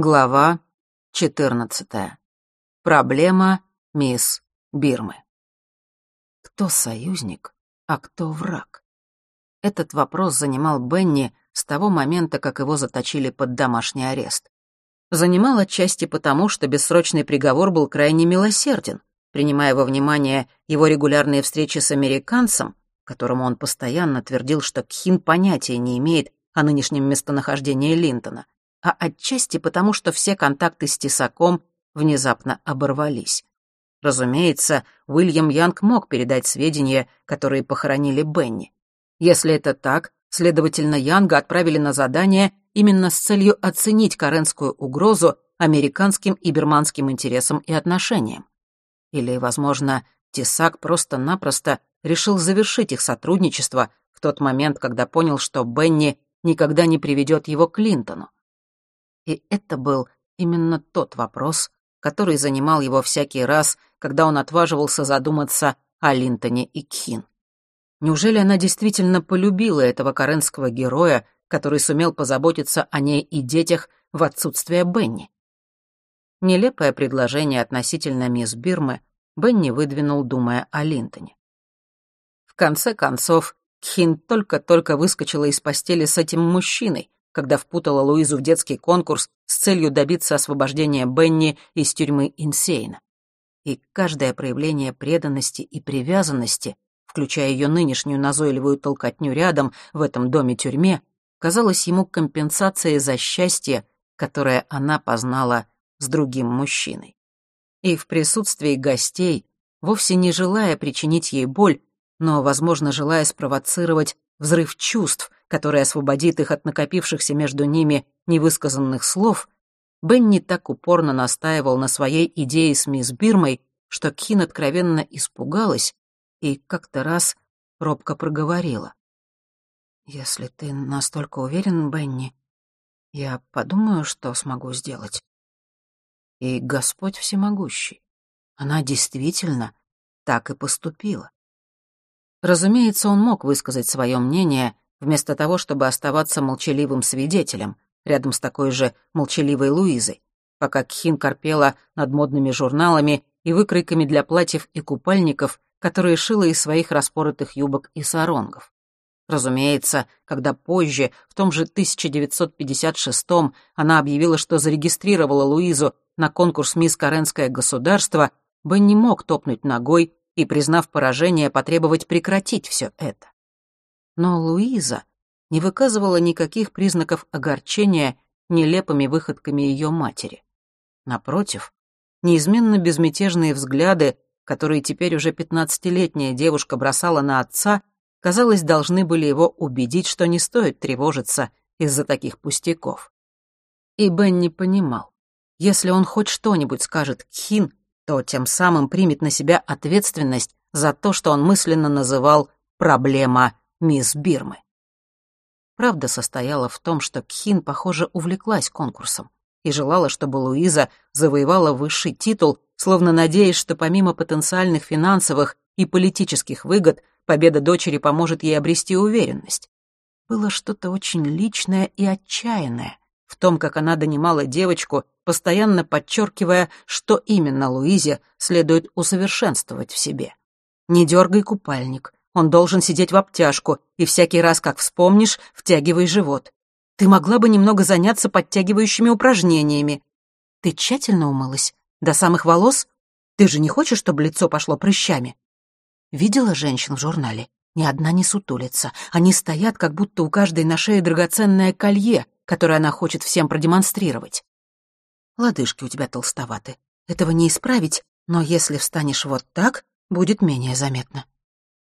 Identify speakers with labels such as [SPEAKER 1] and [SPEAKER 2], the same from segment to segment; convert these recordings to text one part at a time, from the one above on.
[SPEAKER 1] Глава 14. Проблема мисс Бирмы. Кто союзник, а кто враг? Этот вопрос занимал Бенни с того момента, как его заточили под домашний арест. Занимал отчасти потому, что бессрочный приговор был крайне милосерден, принимая во внимание его регулярные встречи с американцем, которому он постоянно твердил, что Кхин понятия не имеет о нынешнем местонахождении Линтона — а отчасти потому, что все контакты с Тесаком внезапно оборвались. Разумеется, Уильям Янг мог передать сведения, которые похоронили Бенни. Если это так, следовательно, Янга отправили на задание именно с целью оценить каренскую угрозу американским и бирманским интересам и отношениям. Или, возможно, Тесак просто-напросто решил завершить их сотрудничество в тот момент, когда понял, что Бенни никогда не приведет его к Клинтону. И это был именно тот вопрос, который занимал его всякий раз, когда он отваживался задуматься о Линтоне и Кхин. Неужели она действительно полюбила этого каренского героя, который сумел позаботиться о ней и детях в отсутствие Бенни? Нелепое предложение относительно мисс Бирмы Бенни выдвинул, думая о Линтоне. В конце концов, Кхин только-только выскочила из постели с этим мужчиной, когда впутала Луизу в детский конкурс с целью добиться освобождения Бенни из тюрьмы Инсейна. И каждое проявление преданности и привязанности, включая ее нынешнюю назойливую толкотню рядом в этом доме-тюрьме, казалось ему компенсацией за счастье, которое она познала с другим мужчиной. И в присутствии гостей, вовсе не желая причинить ей боль, но, возможно, желая спровоцировать взрыв чувств, который освободит их от накопившихся между ними невысказанных слов, Бенни так упорно настаивал на своей идее с мисс Бирмой, что Кин откровенно испугалась и как-то раз робко проговорила. «Если ты настолько уверен, Бенни, я подумаю, что смогу сделать». И Господь всемогущий. Она действительно так и поступила. Разумеется, он мог высказать свое мнение, вместо того, чтобы оставаться молчаливым свидетелем, рядом с такой же молчаливой Луизой, пока Кхин корпела над модными журналами и выкройками для платьев и купальников, которые шила из своих распоротых юбок и саронгов. Разумеется, когда позже, в том же 1956-м, она объявила, что зарегистрировала Луизу на конкурс «Мисс Каренское государство», Бен не мог топнуть ногой и, признав поражение, потребовать прекратить все это. Но Луиза не выказывала никаких признаков огорчения нелепыми выходками ее матери. Напротив, неизменно безмятежные взгляды, которые теперь уже пятнадцатилетняя девушка бросала на отца, казалось, должны были его убедить, что не стоит тревожиться из-за таких пустяков. И Бен понимал, если он хоть что-нибудь скажет Кхин, то тем самым примет на себя ответственность за то, что он мысленно называл «проблема мисс Бирмы. Правда состояла в том, что Кхин, похоже, увлеклась конкурсом и желала, чтобы Луиза завоевала высший титул, словно надеясь, что помимо потенциальных финансовых и политических выгод победа дочери поможет ей обрести уверенность. Было что-то очень личное и отчаянное в том, как она донимала девочку, постоянно подчеркивая, что именно Луизе следует усовершенствовать в себе. «Не дергай купальник», он должен сидеть в обтяжку, и всякий раз, как вспомнишь, втягивай живот. Ты могла бы немного заняться подтягивающими упражнениями. Ты тщательно умылась? До самых волос? Ты же не хочешь, чтобы лицо пошло прыщами? Видела женщин в журнале? Ни одна не сутулится. Они стоят, как будто у каждой на шее драгоценное колье, которое она хочет всем продемонстрировать. Лодыжки у тебя толстоваты. Этого не исправить, но если встанешь вот так, будет менее заметно.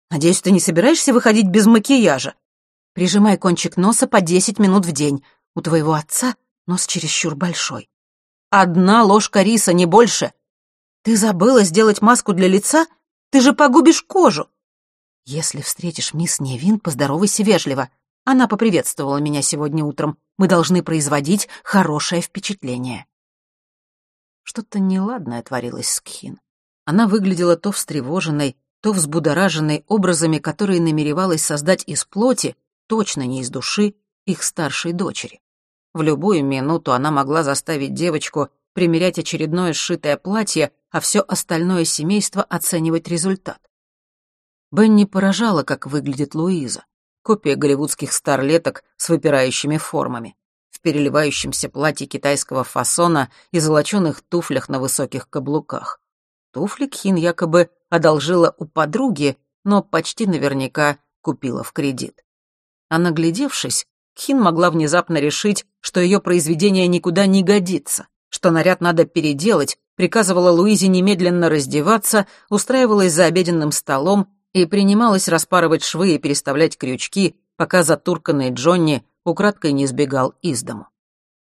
[SPEAKER 1] Надеюсь, ты не собираешься выходить без макияжа? Прижимай кончик носа по десять минут в день. У твоего отца нос чересчур большой. Одна ложка риса, не больше. Ты забыла сделать маску для лица? Ты же погубишь кожу. Если встретишь мисс Невин, поздоровайся вежливо. Она поприветствовала меня сегодня утром. Мы должны производить хорошее впечатление. Что-то неладное творилось с Кхин. Она выглядела то встревоженной, то взбудораженной образами, которые намеревалась создать из плоти, точно не из души, их старшей дочери. В любую минуту она могла заставить девочку примерять очередное сшитое платье, а все остальное семейство оценивать результат. Бенни поражала, как выглядит Луиза. Копия голливудских старлеток с выпирающими формами. В переливающемся платье китайского фасона и золоченых туфлях на высоких каблуках. Туфли Кхин якобы одолжила у подруги, но почти наверняка купила в кредит. А наглядевшись, Кхин могла внезапно решить, что ее произведение никуда не годится что наряд надо переделать, приказывала Луизе немедленно раздеваться, устраивалась за обеденным столом и принималась распарывать швы и переставлять крючки, пока затурканный Джонни украдкой не сбегал из дому.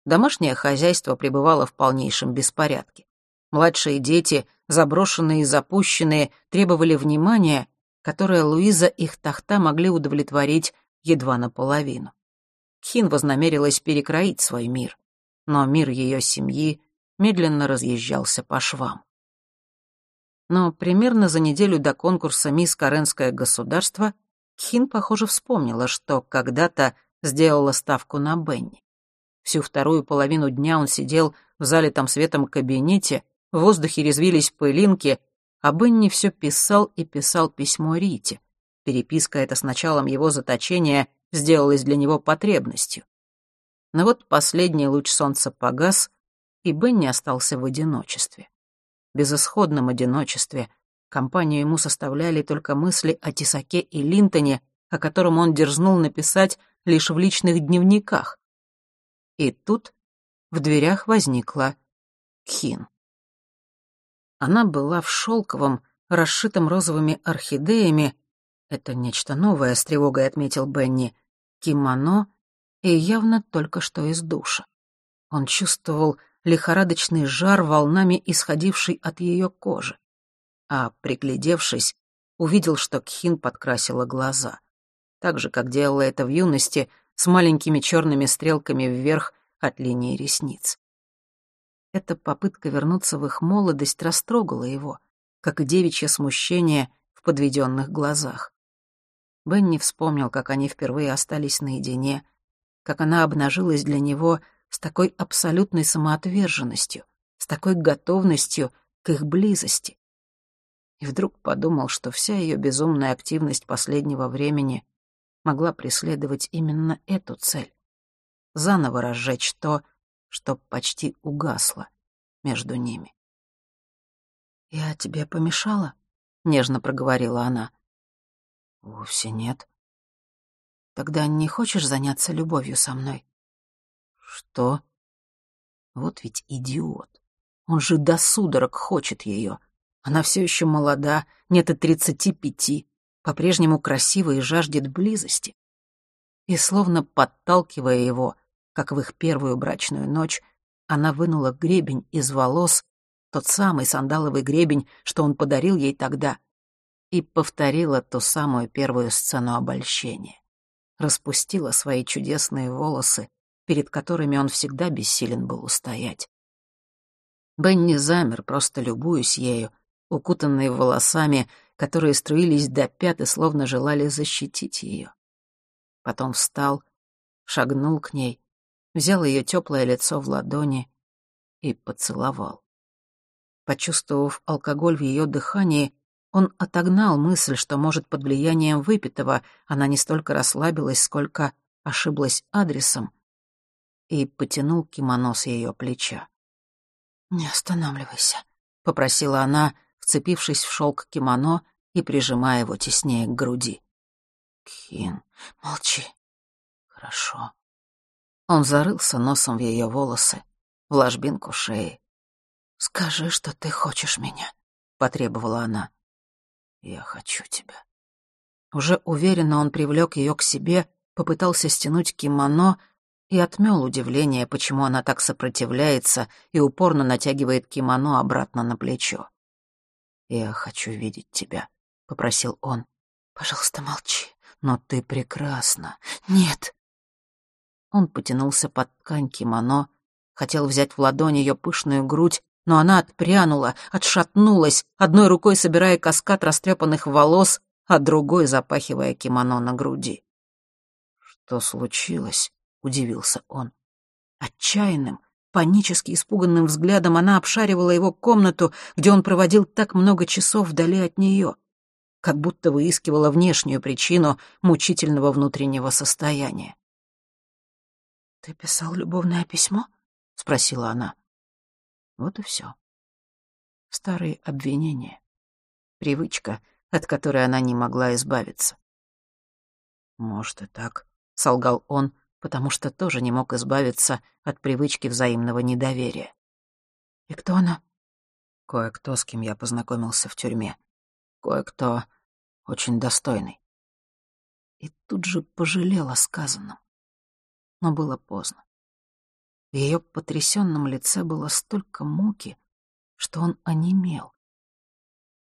[SPEAKER 1] Домашнее хозяйство пребывало в полнейшем беспорядке. Младшие дети, заброшенные и запущенные, требовали внимания, которое Луиза и тахта могли удовлетворить едва наполовину. Хин вознамерилась перекроить свой мир но мир ее семьи медленно разъезжался по швам. Но примерно за неделю до конкурса «Мисс Каренское государство» Кхин, похоже, вспомнила, что когда-то сделала ставку на Бенни. Всю вторую половину дня он сидел в залитом светом кабинете, в воздухе резвились пылинки, а Бенни все писал и писал письмо Рите. Переписка эта с началом его заточения сделалась для него потребностью. Но вот последний луч солнца погас, и Бенни остался в одиночестве. Безысходном одиночестве. Компанию ему составляли только мысли о Тесаке и Линтоне, о котором он дерзнул написать лишь в личных дневниках. И тут в дверях возникла Кхин. Она была в шелковом, расшитом розовыми орхидеями, это нечто новое, с тревогой отметил Бенни, кимоно и явно только что из душа. Он чувствовал лихорадочный жар, волнами исходивший от ее кожи. А, приглядевшись, увидел, что Кхин подкрасила глаза. Так же, как делала это в юности, с маленькими черными стрелками вверх от линии ресниц. Эта попытка вернуться в их молодость растрогала его, как и девичье смущение в подведенных глазах. Бенни вспомнил, как они впервые остались наедине, как она обнажилась для него с такой абсолютной самоотверженностью, с такой готовностью к их близости. И вдруг подумал, что вся ее безумная активность последнего времени могла преследовать именно эту цель — заново разжечь то, что почти угасло между ними. «Я тебе помешала?» — нежно проговорила она. «Вовсе нет», Тогда не хочешь заняться любовью со мной? Что? Вот ведь идиот. Он же до судорог хочет ее. Она все еще молода, нет и тридцати пяти, по-прежнему красива и жаждет близости. И словно подталкивая его, как в их первую брачную ночь, она вынула гребень из волос, тот самый сандаловый гребень, что он подарил ей тогда, и повторила ту самую первую сцену обольщения распустила свои чудесные волосы, перед которыми он всегда бессилен был устоять. Бенни замер, просто любуясь ею, укутанный волосами, которые струились до пят и словно желали защитить ее. Потом встал, шагнул к ней, взял ее теплое лицо в ладони и поцеловал. Почувствовав алкоголь в ее дыхании, он отогнал мысль, что, может, под влиянием выпитого она не столько расслабилась, сколько ошиблась адресом, и потянул кимоно с ее плеча. «Не останавливайся», — попросила она, вцепившись в шелк кимоно и прижимая его теснее к груди. «Кин, молчи. Хорошо». Он зарылся носом в ее волосы, в ложбинку шеи. «Скажи, что ты хочешь меня», — потребовала она. «Я хочу тебя». Уже уверенно он привлек ее к себе, попытался стянуть кимоно и отмел удивление, почему она так сопротивляется и упорно натягивает кимоно обратно на плечо. «Я хочу видеть тебя», — попросил он. «Пожалуйста, молчи. Но ты прекрасна. Нет». Он потянулся под ткань кимоно, хотел взять в ладонь ее пышную грудь, но она отпрянула, отшатнулась, одной рукой собирая каскад растрепанных волос, а другой запахивая кимоно на груди. «Что случилось?» — удивился он. Отчаянным, панически испуганным взглядом она обшаривала его комнату, где он проводил так много часов вдали от нее, как будто выискивала внешнюю причину мучительного внутреннего состояния. «Ты писал любовное письмо?» — спросила она. Вот и все. Старые обвинения. Привычка, от которой она не могла избавиться. «Может, и так», — солгал он, потому что тоже не мог избавиться от привычки взаимного недоверия. «И кто она?» «Кое-кто, с кем я познакомился в тюрьме. Кое-кто очень достойный». И тут же пожалела сказанным. Но было поздно. В ее потрясенном лице было столько муки, что он онемел.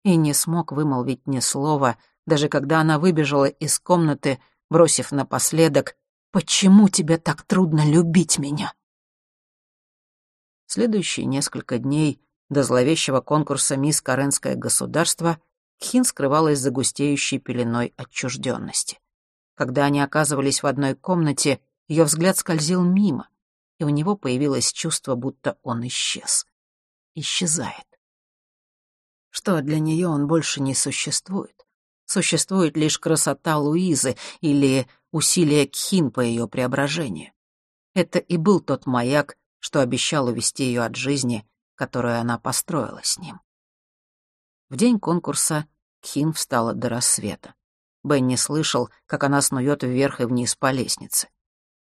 [SPEAKER 1] И не смог вымолвить ни слова, даже когда она выбежала из комнаты, бросив напоследок Почему тебе так трудно любить меня?» Следующие несколько дней до зловещего конкурса «Мисс Каренское государство» Хин скрывалась за густеющей пеленой отчужденности. Когда они оказывались в одной комнате, ее взгляд скользил мимо, и у него появилось чувство, будто он исчез. Исчезает. Что для нее он больше не существует. Существует лишь красота Луизы или усилия Кхин по ее преображению. Это и был тот маяк, что обещал увести ее от жизни, которую она построила с ним. В день конкурса Кхин встала до рассвета. Бенни слышал, как она снует вверх и вниз по лестнице.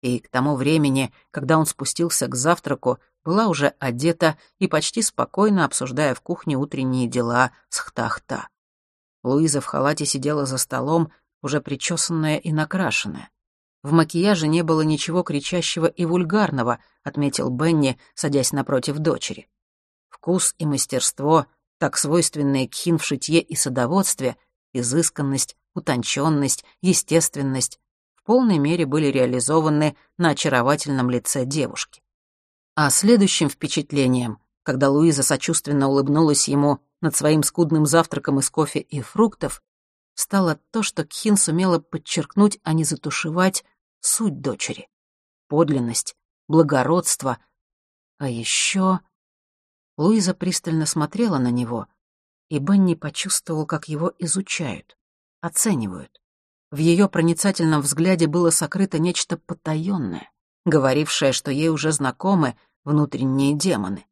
[SPEAKER 1] И к тому времени, когда он спустился к завтраку, была уже одета и почти спокойно обсуждая в кухне утренние дела с Хтахта. Луиза в халате сидела за столом, уже причесанная и накрашенная. В макияже не было ничего кричащего и вульгарного, отметил Бенни, садясь напротив дочери. Вкус и мастерство, так свойственные Кхин в шитье и садоводстве, изысканность, утонченность, естественность, полной мере были реализованы на очаровательном лице девушки. А следующим впечатлением, когда Луиза сочувственно улыбнулась ему над своим скудным завтраком из кофе и фруктов, стало то, что Кхин сумела подчеркнуть, а не затушевать суть дочери. Подлинность, благородство. А еще... Луиза пристально смотрела на него, и Бенни почувствовал, как его изучают, оценивают. В ее проницательном взгляде было сокрыто нечто потаенное, говорившее, что ей уже знакомы внутренние демоны.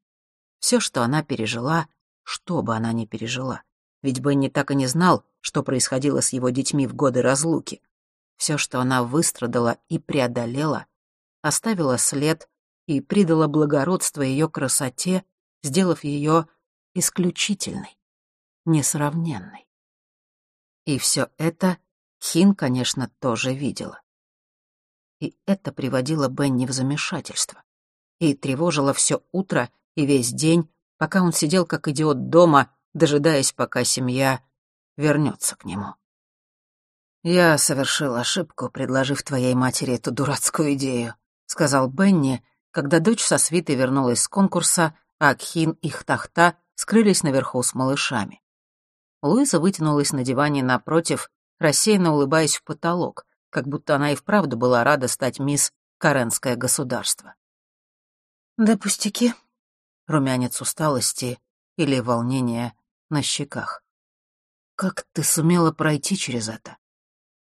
[SPEAKER 1] Все, что она пережила, что бы она ни пережила. Ведь Бенни так и не знал, что происходило с его детьми в годы разлуки. Все, что она выстрадала и преодолела, оставила след и придала благородство ее красоте, сделав ее исключительной, несравненной. И все это Хин, конечно, тоже видела. И это приводило Бенни в замешательство. И тревожило все утро и весь день, пока он сидел как идиот дома, дожидаясь, пока семья вернется к нему. «Я совершил ошибку, предложив твоей матери эту дурацкую идею», — сказал Бенни, когда дочь со свитой вернулась с конкурса, а Кхин и Хтахта скрылись наверху с малышами. Луиза вытянулась на диване напротив, рассеянно улыбаясь в потолок, как будто она и вправду была рада стать мисс Каренское государство. «Да пустяки», — румянец усталости или волнения на щеках. «Как ты сумела пройти через это?»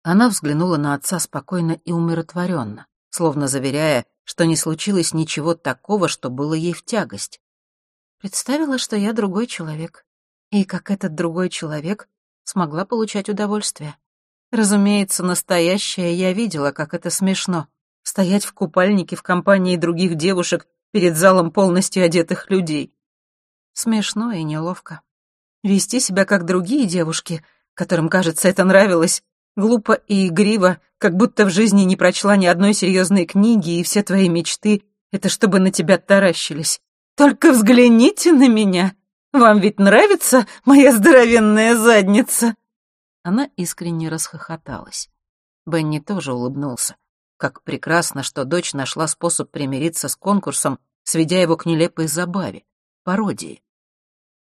[SPEAKER 1] Она взглянула на отца спокойно и умиротворенно, словно заверяя, что не случилось ничего такого, что было ей в тягость. Представила, что я другой человек, и как этот другой человек смогла получать удовольствие. Разумеется, настоящее я видела, как это смешно. Стоять в купальнике в компании других девушек перед залом полностью одетых людей. Смешно и неловко. Вести себя как другие девушки, которым, кажется, это нравилось, глупо и игриво, как будто в жизни не прочла ни одной серьезной книги, и все твои мечты — это чтобы на тебя таращились. Только взгляните на меня. Вам ведь нравится моя здоровенная задница?» Она искренне расхохоталась. Бенни тоже улыбнулся. Как прекрасно, что дочь нашла способ примириться с конкурсом, сведя его к нелепой забаве, пародии.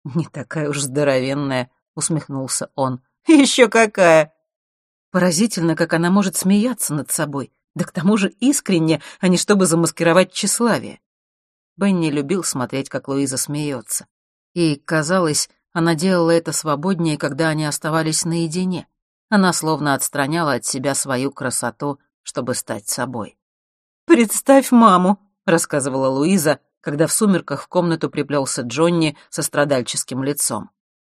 [SPEAKER 1] «Не такая уж здоровенная», — усмехнулся он. «Еще какая!» Поразительно, как она может смеяться над собой, да к тому же искренне, а не чтобы замаскировать тщеславие. Бенни любил смотреть, как Луиза смеется. И, казалось, она делала это свободнее, когда они оставались наедине. Она словно отстраняла от себя свою красоту, чтобы стать собой. «Представь маму», — рассказывала Луиза, когда в сумерках в комнату приплелся Джонни со страдальческим лицом.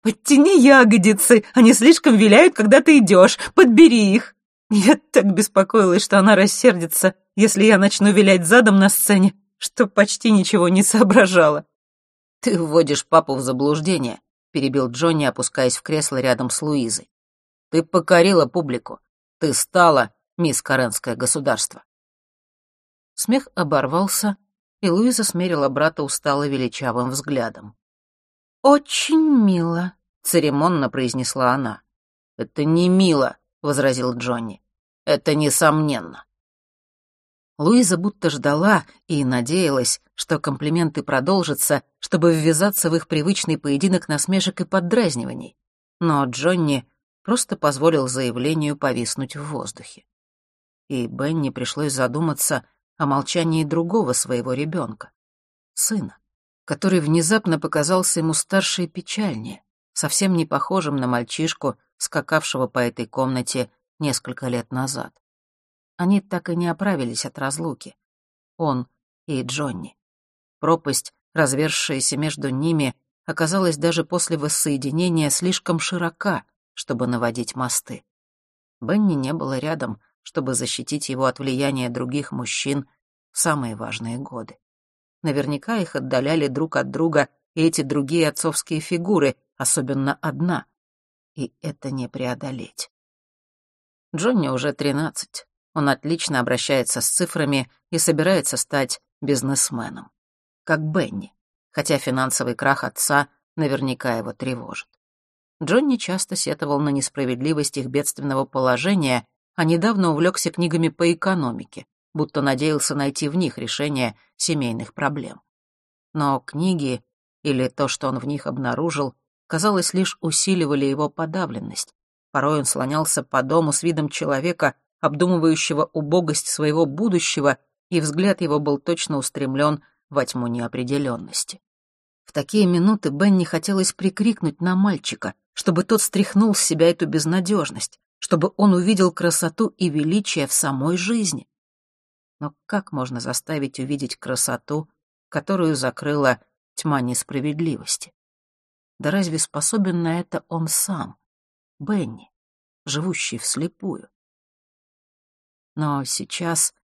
[SPEAKER 1] «Подтяни ягодицы, они слишком виляют, когда ты идешь, подбери их!» Я так беспокоилась, что она рассердится, если я начну вилять задом на сцене, что почти ничего не соображала. «Ты вводишь папу в заблуждение», — перебил Джонни, опускаясь в кресло рядом с Луизой. «Ты покорила публику. Ты стала мисс Каренское государство». Смех оборвался, и Луиза смерила брата устало величавым взглядом. «Очень мило», — церемонно произнесла она. «Это не мило», — возразил Джонни. «Это несомненно». Луиза будто ждала и надеялась, что комплименты продолжатся, чтобы ввязаться в их привычный поединок насмешек и поддразниваний. Но Джонни просто позволил заявлению повиснуть в воздухе. И Бенни пришлось задуматься о молчании другого своего ребенка, сына, который внезапно показался ему старше и печальнее, совсем не похожим на мальчишку, скакавшего по этой комнате несколько лет назад. Они так и не оправились от разлуки. Он и Джонни. Пропасть, развершаяся между ними, оказалась даже после воссоединения слишком широка, чтобы наводить мосты. Бенни не было рядом, чтобы защитить его от влияния других мужчин в самые важные годы. Наверняка их отдаляли друг от друга и эти другие отцовские фигуры, особенно одна. И это не преодолеть. Джонни уже тринадцать. Он отлично обращается с цифрами и собирается стать бизнесменом. Как Бенни, хотя финансовый крах отца наверняка его тревожит. Джонни часто сетовал на несправедливость их бедственного положения, а недавно увлекся книгами по экономике, будто надеялся найти в них решение семейных проблем. Но книги, или то, что он в них обнаружил, казалось, лишь усиливали его подавленность. Порой он слонялся по дому с видом человека, обдумывающего убогость своего будущего, и взгляд его был точно устремлен во тьму неопределенности. В такие минуты Бенни хотелось прикрикнуть на мальчика, чтобы тот стряхнул с себя эту безнадежность, чтобы он увидел красоту и величие в самой жизни. Но как можно заставить увидеть красоту, которую закрыла тьма несправедливости? Да разве способен на это он сам, Бенни, живущий вслепую? Но сейчас,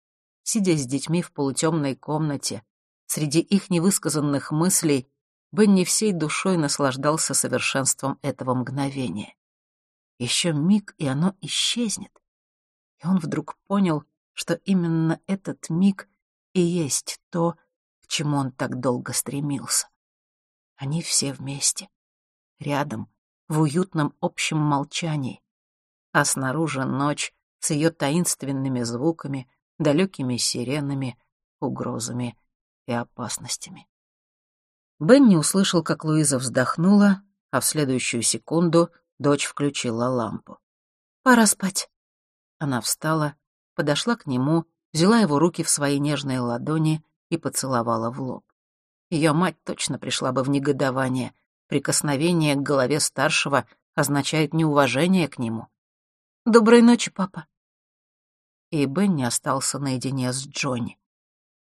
[SPEAKER 1] сидя с детьми в полутемной комнате, среди их невысказанных мыслей, Бенни всей душой наслаждался совершенством этого мгновения. Еще миг, и оно исчезнет. И он вдруг понял, что именно этот миг и есть то, к чему он так долго стремился. Они все вместе, рядом, в уютном общем молчании, а снаружи ночь с ее таинственными звуками, далекими сиренами, угрозами и опасностями. Бенни услышал, как Луиза вздохнула, а в следующую секунду дочь включила лампу. «Пора спать». Она встала, подошла к нему, взяла его руки в свои нежные ладони и поцеловала в лоб. Ее мать точно пришла бы в негодование. Прикосновение к голове старшего означает неуважение к нему. «Доброй ночи, папа». И Бенни остался наедине с Джонни.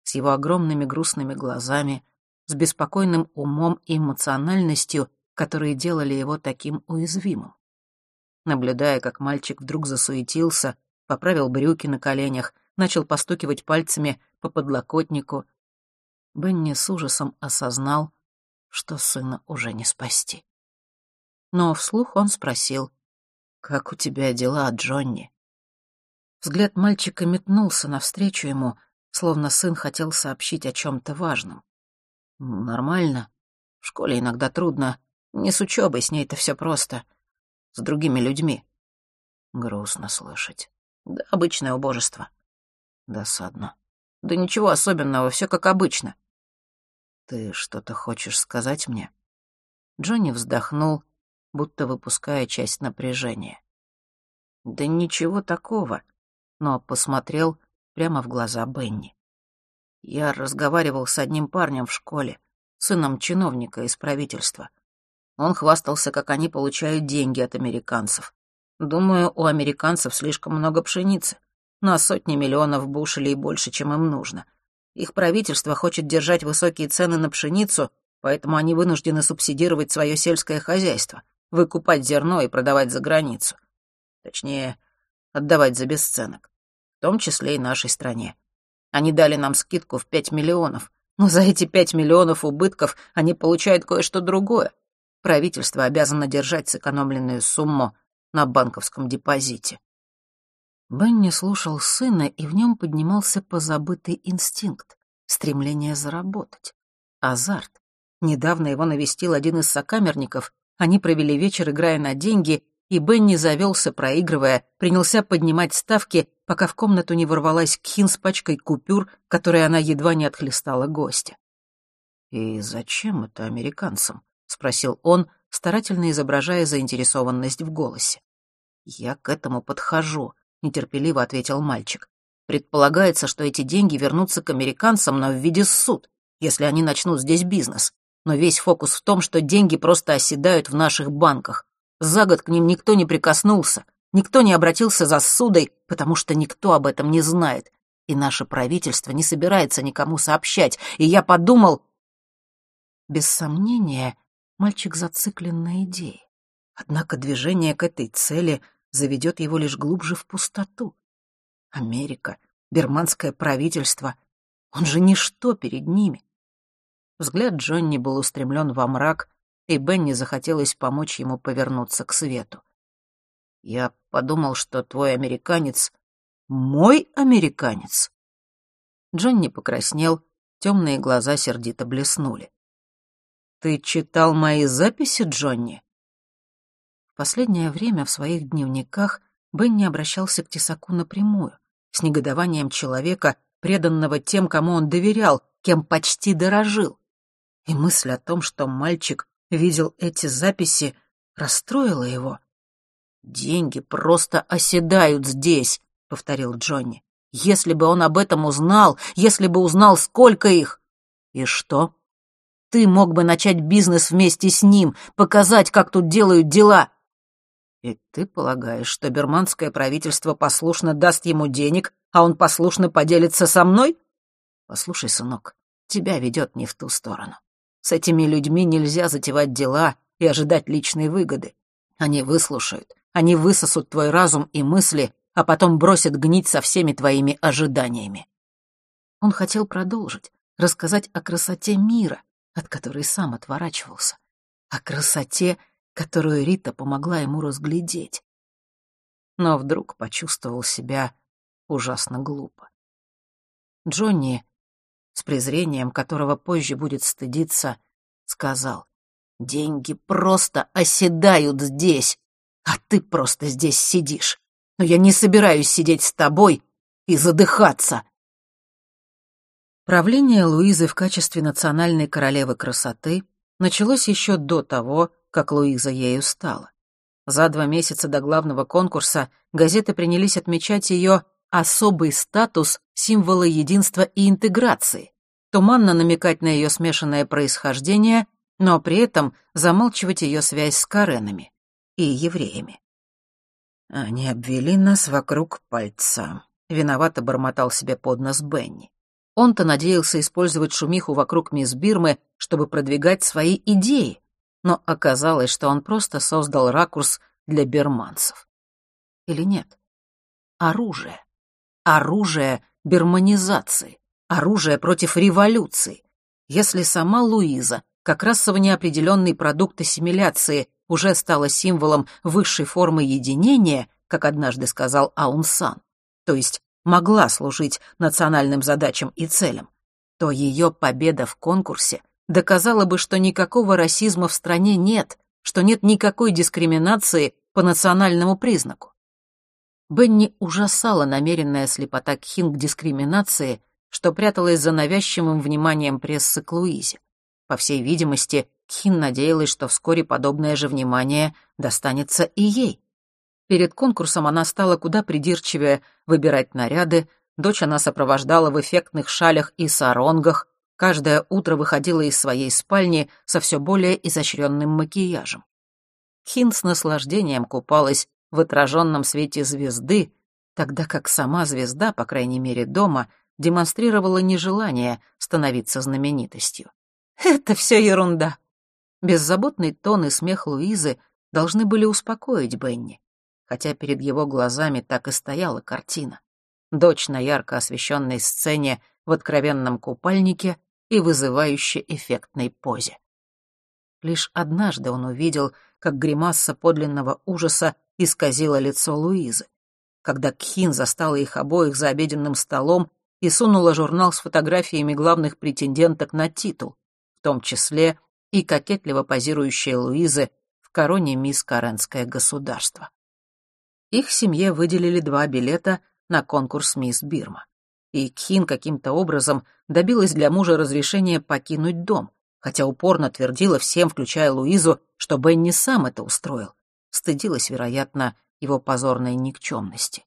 [SPEAKER 1] С его огромными грустными глазами, с беспокойным умом и эмоциональностью, которые делали его таким уязвимым. Наблюдая, как мальчик вдруг засуетился, поправил брюки на коленях, начал постукивать пальцами по подлокотнику, Бенни с ужасом осознал, что сына уже не спасти. Но вслух он спросил, «Как у тебя дела, Джонни?» Взгляд мальчика метнулся навстречу ему, словно сын хотел сообщить о чем-то важном. «Нормально. В школе иногда трудно. Не с учебой, с ней-то все просто. С другими людьми. Грустно слышать. Да, обычное убожество. Досадно. Да ничего особенного, все как обычно. Ты что-то хочешь сказать мне? Джонни вздохнул, будто выпуская часть напряжения. Да ничего такого, но посмотрел прямо в глаза Бенни. Я разговаривал с одним парнем в школе, сыном чиновника из правительства. Он хвастался, как они получают деньги от американцев. Думаю, у американцев слишком много пшеницы. На сотни миллионов бушелей больше, чем им нужно. Их правительство хочет держать высокие цены на пшеницу, поэтому они вынуждены субсидировать свое сельское хозяйство, выкупать зерно и продавать за границу. Точнее, отдавать за бесценок. В том числе и нашей стране. Они дали нам скидку в пять миллионов, но за эти пять миллионов убытков они получают кое-что другое. Правительство обязано держать сэкономленную сумму на банковском депозите. Бенни слушал сына, и в нем поднимался позабытый инстинкт, стремление заработать, азарт. Недавно его навестил один из сокамерников, они провели вечер, играя на деньги, и Бенни завелся, проигрывая, принялся поднимать ставки, пока в комнату не ворвалась Кхин с пачкой купюр, которой она едва не отхлестала гостя. «И зачем это американцам?» — спросил он, старательно изображая заинтересованность в голосе. «Я к этому подхожу», — нетерпеливо ответил мальчик. «Предполагается, что эти деньги вернутся к американцам, но в виде суд, если они начнут здесь бизнес. Но весь фокус в том, что деньги просто оседают в наших банках. За год к ним никто не прикоснулся, никто не обратился за ссудой, потому что никто об этом не знает. И наше правительство не собирается никому сообщать. И я подумал... Без сомнения, мальчик зациклен на идее. Однако движение к этой цели заведет его лишь глубже в пустоту. Америка, бирманское правительство, он же ничто перед ними. Взгляд Джонни был устремлен во мрак, и Бенни захотелось помочь ему повернуться к свету. «Я подумал, что твой американец — мой американец». Джонни покраснел, темные глаза сердито блеснули. «Ты читал мои записи, Джонни?» В последнее время в своих дневниках Бенни обращался к Тесаку напрямую, с негодованием человека, преданного тем, кому он доверял, кем почти дорожил. И мысль о том, что мальчик видел эти записи, расстроило его. «Деньги просто оседают здесь», — повторил Джонни. «Если бы он об этом узнал, если бы узнал, сколько их...» «И что?» «Ты мог бы начать бизнес вместе с ним, показать, как тут делают дела». «И ты полагаешь, что берманское правительство послушно даст ему денег, а он послушно поделится со мной?» «Послушай, сынок, тебя ведет не в ту сторону. С этими людьми нельзя затевать дела и ожидать личной выгоды. Они выслушают, они высосут твой разум и мысли, а потом бросят гнить со всеми твоими ожиданиями. Он хотел продолжить, рассказать о красоте мира, от которой сам отворачивался, о красоте, которую Рита помогла ему разглядеть. Но вдруг почувствовал себя ужасно глупо. Джонни с презрением которого позже будет стыдиться, сказал, «Деньги просто оседают здесь, а ты просто здесь сидишь. Но я не собираюсь сидеть с тобой и задыхаться». Правление Луизы в качестве национальной королевы красоты началось еще до того, как Луиза ею стала. За два месяца до главного конкурса газеты принялись отмечать ее особый статус символа единства и интеграции, туманно намекать на ее смешанное происхождение, но при этом замалчивать ее связь с Каренами и евреями. Они обвели нас вокруг пальца. Виновато бормотал себе под нос Бенни. Он-то надеялся использовать шумиху вокруг мисс Бирмы, чтобы продвигать свои идеи, но оказалось, что он просто создал ракурс для берманцев. Или нет? Оружие оружие берманизации, оружие против революции. Если сама Луиза, как расово неопределенный продукт ассимиляции, уже стала символом высшей формы единения, как однажды сказал Аунсан, то есть могла служить национальным задачам и целям, то ее победа в конкурсе доказала бы, что никакого расизма в стране нет, что нет никакой дискриминации по национальному признаку. Бенни ужасала намеренная слепота Кхин дискриминации, что пряталась за навязчивым вниманием прессы к Луизе. По всей видимости, Кхин надеялась, что вскоре подобное же внимание достанется и ей. Перед конкурсом она стала куда придирчивее выбирать наряды, Дочь она сопровождала в эффектных шалях и саронгах, каждое утро выходила из своей спальни со все более изощренным макияжем. Хин с наслаждением купалась в отраженном свете звезды, тогда как сама звезда, по крайней мере дома, демонстрировала нежелание становиться знаменитостью. «Это все ерунда». Беззаботный тон и смех Луизы должны были успокоить Бенни, хотя перед его глазами так и стояла картина. Дочь на ярко освещенной сцене в откровенном купальнике и вызывающе эффектной позе. Лишь однажды он увидел, как гримаса подлинного ужаса исказила лицо Луизы. Когда Кхин застала их обоих за обеденным столом и сунула журнал с фотографиями главных претенденток на титул, в том числе и кокетливо позирующая Луизы в короне мисс Каренское государство. Их семье выделили два билета на конкурс мисс Бирма. И Кхин каким-то образом добилась для мужа разрешения покинуть дом, хотя упорно твердила всем, включая Луизу, что Бенни сам это устроил. Стыдилась, вероятно, его позорной никчемности.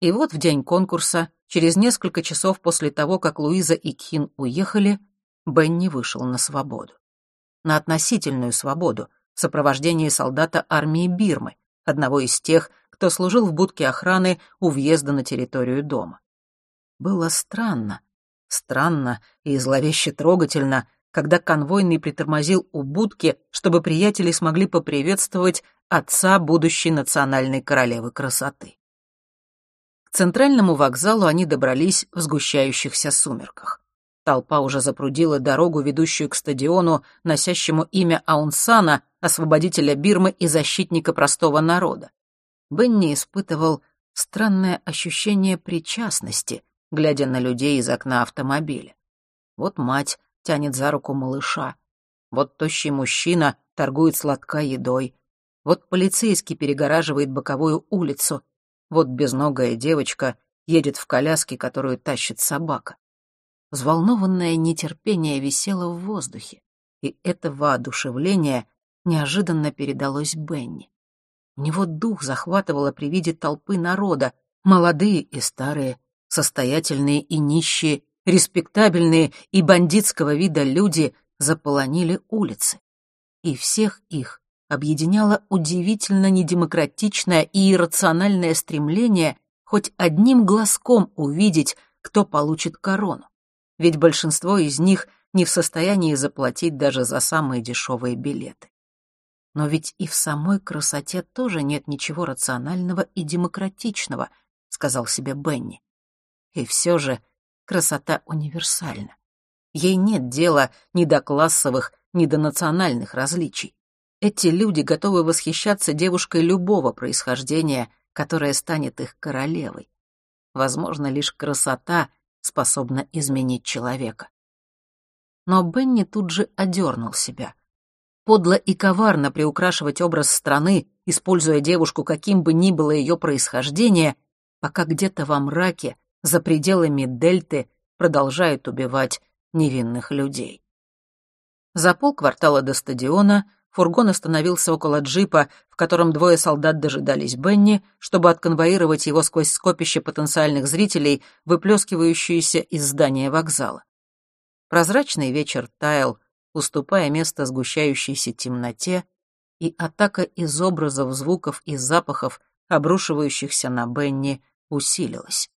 [SPEAKER 1] И вот в день конкурса, через несколько часов после того, как Луиза и Кхин уехали, Бенни вышел на свободу. На относительную свободу, в сопровождении солдата армии Бирмы, одного из тех, кто служил в будке охраны у въезда на территорию дома. Было странно, странно и зловеще трогательно, когда конвойный притормозил у будки, чтобы приятели смогли поприветствовать отца будущей национальной королевы красоты. К центральному вокзалу они добрались в сгущающихся сумерках. Толпа уже запрудила дорогу, ведущую к стадиону, носящему имя Аунсана, освободителя Бирмы и защитника простого народа. Бенни испытывал странное ощущение причастности, глядя на людей из окна автомобиля. Вот мать тянет за руку малыша. Вот тощий мужчина торгует сладкой едой. Вот полицейский перегораживает боковую улицу. Вот безногая девочка едет в коляске, которую тащит собака. Взволнованное нетерпение висело в воздухе, и это воодушевление неожиданно передалось Бенни. У него дух захватывало при виде толпы народа, молодые и старые, состоятельные и нищие, респектабельные и бандитского вида люди заполонили улицы. И всех их объединяло удивительно недемократичное и иррациональное стремление хоть одним глазком увидеть, кто получит корону. Ведь большинство из них не в состоянии заплатить даже за самые дешевые билеты. Но ведь и в самой красоте тоже нет ничего рационального и демократичного, сказал себе Бенни. И все же красота универсальна. Ей нет дела ни до классовых, ни до национальных различий. Эти люди готовы восхищаться девушкой любого происхождения, которая станет их королевой. Возможно, лишь красота способна изменить человека. Но Бенни тут же одернул себя. Подло и коварно приукрашивать образ страны, используя девушку каким бы ни было ее происхождение, пока где-то во мраке за пределами дельты продолжают убивать невинных людей. За полквартала до стадиона фургон остановился около джипа, в котором двое солдат дожидались Бенни, чтобы отконвоировать его сквозь скопище потенциальных зрителей, выплескивающиеся из здания вокзала. Прозрачный вечер таял, уступая место сгущающейся темноте, и атака из образов, звуков и запахов, обрушивающихся на Бенни, усилилась.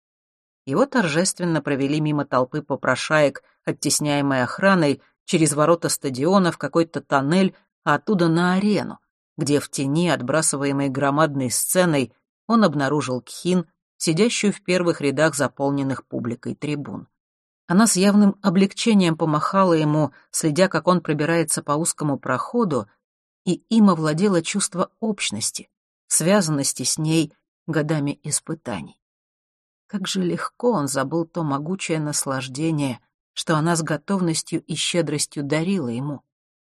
[SPEAKER 1] Его торжественно провели мимо толпы попрошаек, оттесняемой охраной, через ворота стадиона в какой-то тоннель, а оттуда на арену, где в тени, отбрасываемой громадной сценой, он обнаружил Кхин, сидящую в первых рядах заполненных публикой трибун. Она с явным облегчением помахала ему, следя, как он пробирается по узкому проходу, и им овладело чувство общности, связанности с ней годами испытаний. Как же легко он забыл то могучее наслаждение, что она с готовностью и щедростью дарила ему.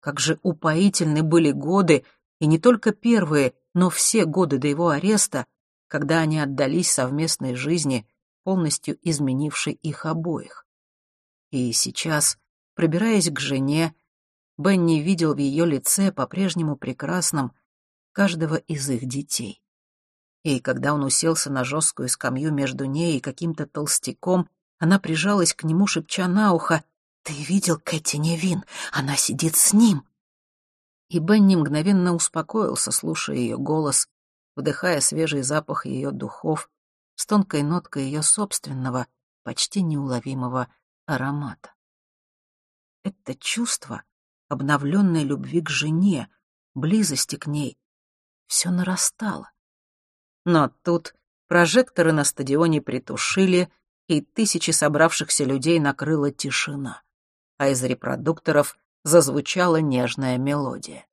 [SPEAKER 1] Как же упоительны были годы, и не только первые, но все годы до его ареста, когда они отдались совместной жизни, полностью изменившей их обоих. И сейчас, пробираясь к жене, Бенни видел в ее лице, по-прежнему прекрасном, каждого из их детей. И когда он уселся на жесткую скамью между ней и каким-то толстяком, она прижалась к нему, шепча на ухо, «Ты видел Кэти Невин? Она сидит с ним!» И Бенни мгновенно успокоился, слушая ее голос, вдыхая свежий запах ее духов с тонкой ноткой ее собственного, почти неуловимого аромата. Это чувство обновленной любви к жене, близости к ней, все нарастало. Но тут прожекторы на стадионе притушили, и тысячи собравшихся людей накрыла тишина, а из репродукторов зазвучала нежная мелодия.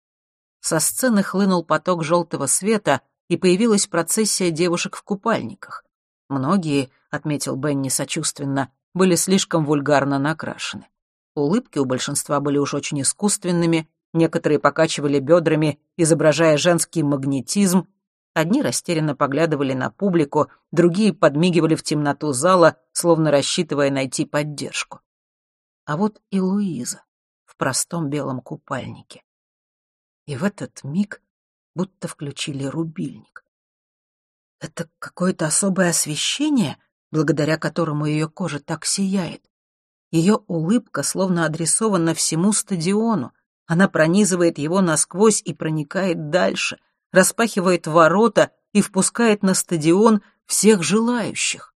[SPEAKER 1] Со сцены хлынул поток желтого света, и появилась процессия девушек в купальниках. Многие, — отметил Бенни сочувственно, — были слишком вульгарно накрашены. Улыбки у большинства были уж очень искусственными, некоторые покачивали бедрами, изображая женский магнетизм, Одни растерянно поглядывали на публику, другие подмигивали в темноту зала, словно рассчитывая найти поддержку. А вот и Луиза в простом белом купальнике. И в этот миг будто включили рубильник. Это какое-то особое освещение, благодаря которому ее кожа так сияет. Ее улыбка словно адресована всему стадиону. Она пронизывает его насквозь и проникает дальше — распахивает ворота и впускает на стадион всех желающих.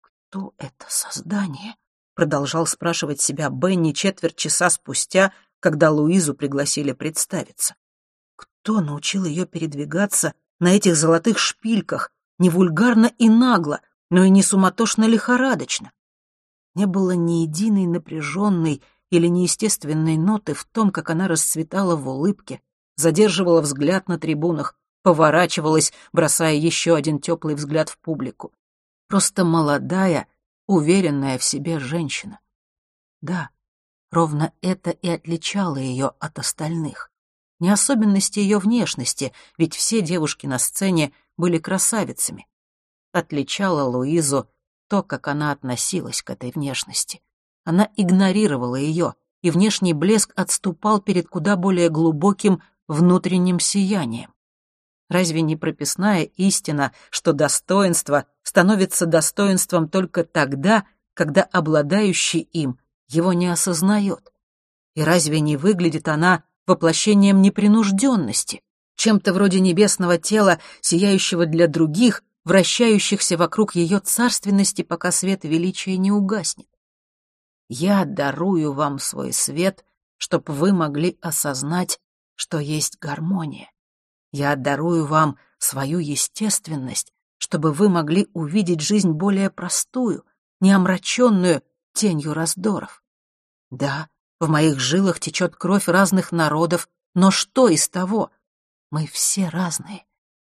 [SPEAKER 1] «Кто это создание?» — продолжал спрашивать себя Бенни четверть часа спустя, когда Луизу пригласили представиться. Кто научил ее передвигаться на этих золотых шпильках, не вульгарно и нагло, но и не суматошно-лихорадочно? Не было ни единой напряженной или неестественной ноты в том, как она расцветала в улыбке, задерживала взгляд на трибунах, поворачивалась, бросая еще один теплый взгляд в публику. Просто молодая, уверенная в себе женщина. Да, ровно это и отличало ее от остальных. Не особенности ее внешности, ведь все девушки на сцене были красавицами. Отличало Луизу то, как она относилась к этой внешности. Она игнорировала ее, и внешний блеск отступал перед куда более глубоким внутренним сиянием. Разве не прописная истина, что достоинство становится достоинством только тогда, когда обладающий им его не осознает? И разве не выглядит она воплощением непринужденности, чем-то вроде небесного тела, сияющего для других, вращающихся вокруг ее царственности, пока свет величия не угаснет? Я дарую вам свой свет, чтобы вы могли осознать, что есть гармония. Я дарую вам свою естественность, чтобы вы могли увидеть жизнь более простую, не омраченную тенью раздоров. Да, в моих жилах течет кровь разных народов, но что из того? Мы все разные.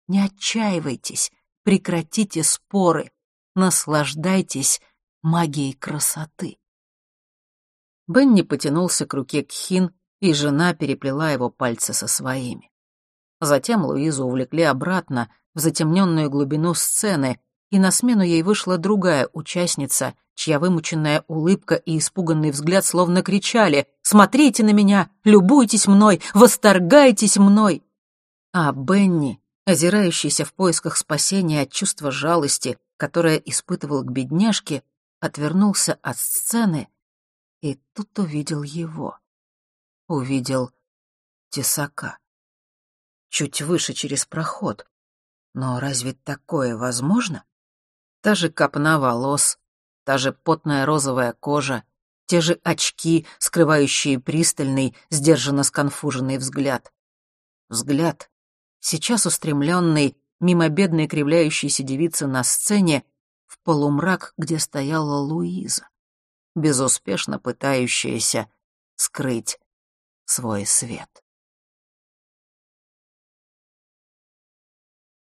[SPEAKER 1] Не отчаивайтесь, прекратите споры, наслаждайтесь магией красоты. Бенни потянулся к руке Кхин, и жена переплела его пальцы со своими. Затем Луизу увлекли обратно в затемненную глубину сцены, и на смену ей вышла другая участница, чья вымученная улыбка и испуганный взгляд словно кричали «Смотрите на меня! Любуйтесь мной! Восторгайтесь мной!» А Бенни, озирающийся в поисках спасения от чувства жалости, которое испытывал к бедняжке, отвернулся от сцены и тут увидел его увидел тесака. Чуть выше через проход. Но разве такое возможно? Та же копна волос, та же потная розовая кожа, те же очки, скрывающие пристальный, сдержанно сконфуженный взгляд. Взгляд, сейчас устремленный мимо бедной кривляющейся девицы на сцене, в полумрак, где стояла Луиза, безуспешно пытающаяся скрыть свой свет.